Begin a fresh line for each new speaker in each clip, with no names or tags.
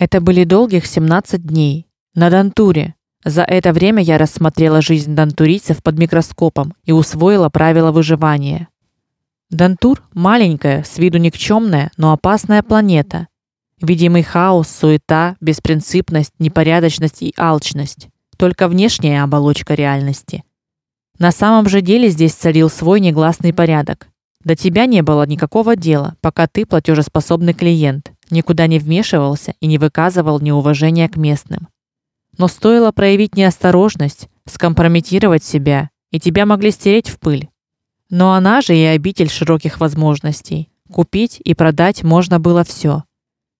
Это были долгих 17 дней на Дантуре. За это время я рассмотрела жизнь дантурийцев под микроскопом и усвоила правила выживания. Дантур маленькая, с виду никчемная, но опасная планета. Видимый хаос, суета, беспринципность, непорядочность и алчность только внешняя оболочка реальности. На самом же деле здесь царил свой негласный порядок. До тебя не было никакого дела, пока ты платежеспособный клиент, никуда не вмешивался и не выказывал неуважения к местным. Но стоило проявить неосторожность, скомпрометировать себя, и тебя могли стереть в пыль. Но она же и обитель широких возможностей. Купить и продать можно было все.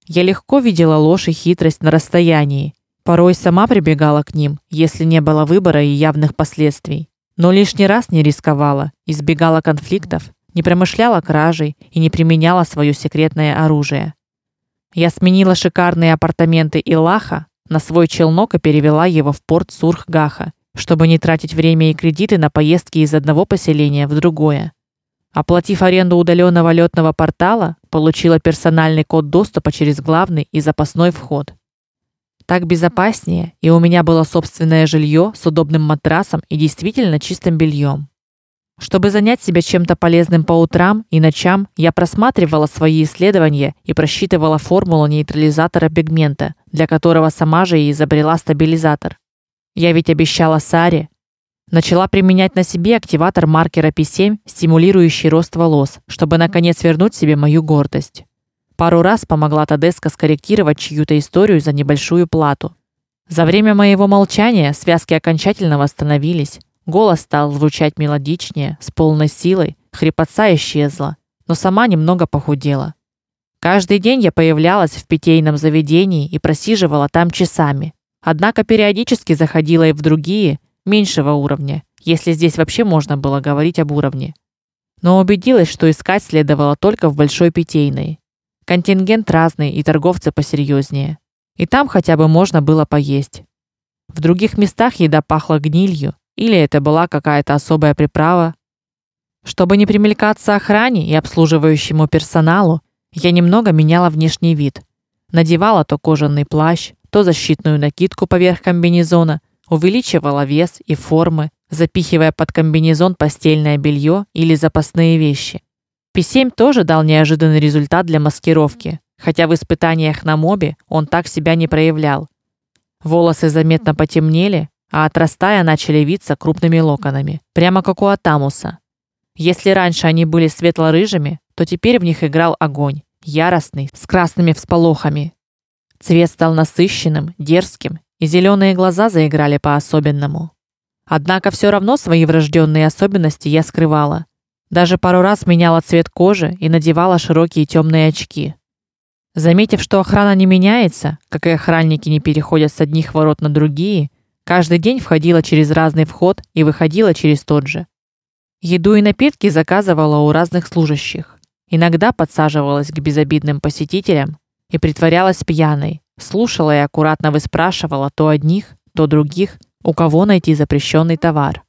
Я легко видела ложь и хитрость на расстоянии. Порой сама прибегала к ним, если не было выбора и явных последствий. Но лишний раз не рисковала, избегала конфликтов, не промышляла кражей и не применяла свое секретное оружие. Я сменила шикарные апартаменты Илаха на свой челнок и перевела его в порт Сурхгаха, чтобы не тратить время и кредиты на поездки из одного поселения в другое. Оплатив аренду удаленного летного портала, получила персональный код доступа через главный и запасной вход. Так безопаснее, и у меня было собственное жилье с удобным матрасом и действительно чистым бельем. Чтобы занять себя чем-то полезным по утрам и ночам, я просматривала свои исследования и просчитывала формулу нейтрализатора пигмента, для которого сама же и изобрела стабилизатор. Я ведь обещала Саре. Начала применять на себе активатор маркера P7, стимулирующий рост волос, чтобы наконец вернуть себе мою гордость. Пару раз помогла Тадеска скорректировать чью-то историю за небольшую плату. За время моего молчания связки окончательно восстановились, Голос стал звучать мелодичнее, с полной силой, хрипотца исчезла, но сама немного похудела. Каждый день я появлялась в питейном заведении и просиживала там часами. Однако периодически заходила и в другие, меньшего уровня, если здесь вообще можно было говорить об уровне. Но убедилась, что искать следовало только в большой питейной. Контингент разный и торговцы посерьезнее. И там хотя бы можно было поесть. В других местах еда пахла гнилью, или это была какая-то особая приправа. Чтобы не примелькаться охране и обслуживающему персоналу, я немного меняла внешний вид. Надевала то кожаный плащ, то защитную накидку поверх комбинезона, увеличивала вес и формы, запихивая под комбинезон постельное белье или запасные вещи. P7 тоже дал неожиданный результат для маскировки, хотя в испытаниях на мобе он так себя не проявлял. Волосы заметно потемнели, а отрастая начали виться крупными локонами, прямо как у Атамуса. Если раньше они были светло-рыжими, то теперь в них играл огонь, яростный, с красными всполохами. Цвет стал насыщенным, дерзким, и зеленые глаза заиграли по-особенному. Однако все равно свои врожденные особенности я скрывала. Даже пару раз меняла цвет кожи и надевала широкие темные очки. Заметив, что охрана не меняется, как и охранники не переходят с одних ворот на другие, Каждый день входила через разный вход и выходила через тот же. Еду и напитки заказывала у разных служащих. Иногда подсаживалась к безобидным посетителям и притворялась пьяной, слушала и аккуратно выспрашивала то одних, то других, у кого найти запрещенный товар.